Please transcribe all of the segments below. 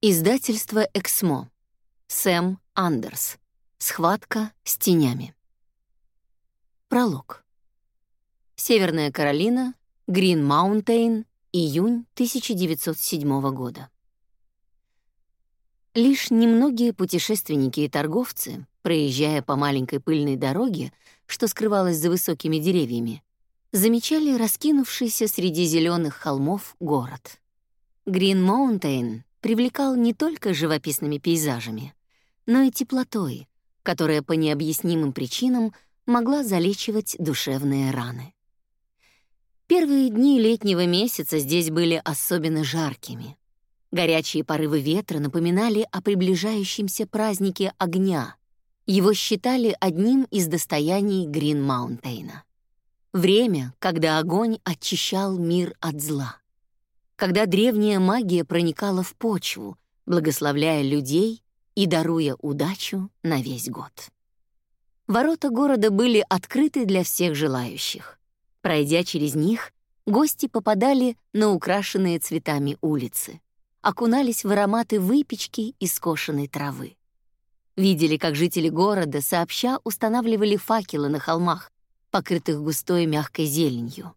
Издательство «Эксмо». Сэм Андерс. Схватка с тенями. Пролог. Северная Каролина, Грин Маунтейн, июнь 1907 года. Лишь немногие путешественники и торговцы, проезжая по маленькой пыльной дороге, что скрывалась за высокими деревьями, замечали раскинувшийся среди зеленых холмов город. Грин Маунтейн привлекал не только живописными пейзажами, но и теплотой, которая по необъяснимым причинам могла залечивать душевные раны. Первые дни летнего месяца здесь были особенно жаркими. Горячие порывы ветра напоминали о приближающемся празднике огня. Его считали одним из достояний Грин-Маунтейна. Время, когда огонь очищал мир от зла когда древняя магия проникала в почву, благословляя людей и даруя удачу на весь год. Ворота города были открыты для всех желающих. Пройдя через них, гости попадали на украшенные цветами улицы, окунались в ароматы выпечки и скошенной травы. Видели, как жители города сообща устанавливали факелы на холмах, покрытых густой мягкой зеленью.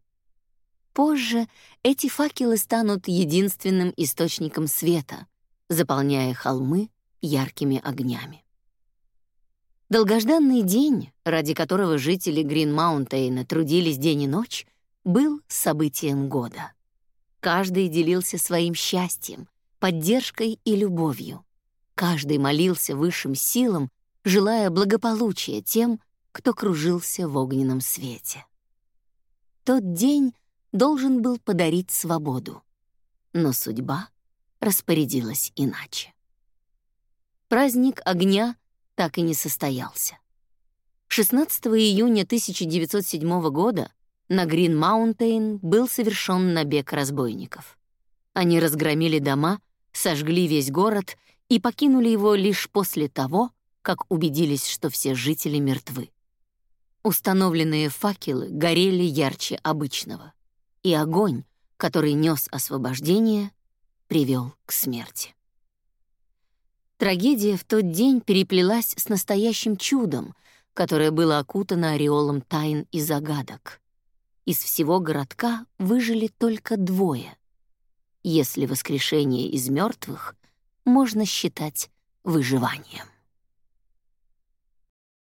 Позже эти факелы станут единственным источником света, заполняя холмы яркими огнями. Долгожданный день, ради которого жители Грин-Маунтейна трудились день и ночь, был событием года. Каждый делился своим счастьем, поддержкой и любовью. Каждый молился высшим силам, желая благополучия тем, кто кружился в огненном свете. Тот день должен был подарить свободу. Но судьба распорядилась иначе. Праздник огня так и не состоялся. 16 июня 1907 года на Грин-Маунтейн был совершен набег разбойников. Они разгромили дома, сожгли весь город и покинули его лишь после того, как убедились, что все жители мертвы. Установленные факелы горели ярче обычного и огонь, который нес освобождение, привел к смерти. Трагедия в тот день переплелась с настоящим чудом, которое было окутано ореолом тайн и загадок. Из всего городка выжили только двое. Если воскрешение из мертвых можно считать выживанием.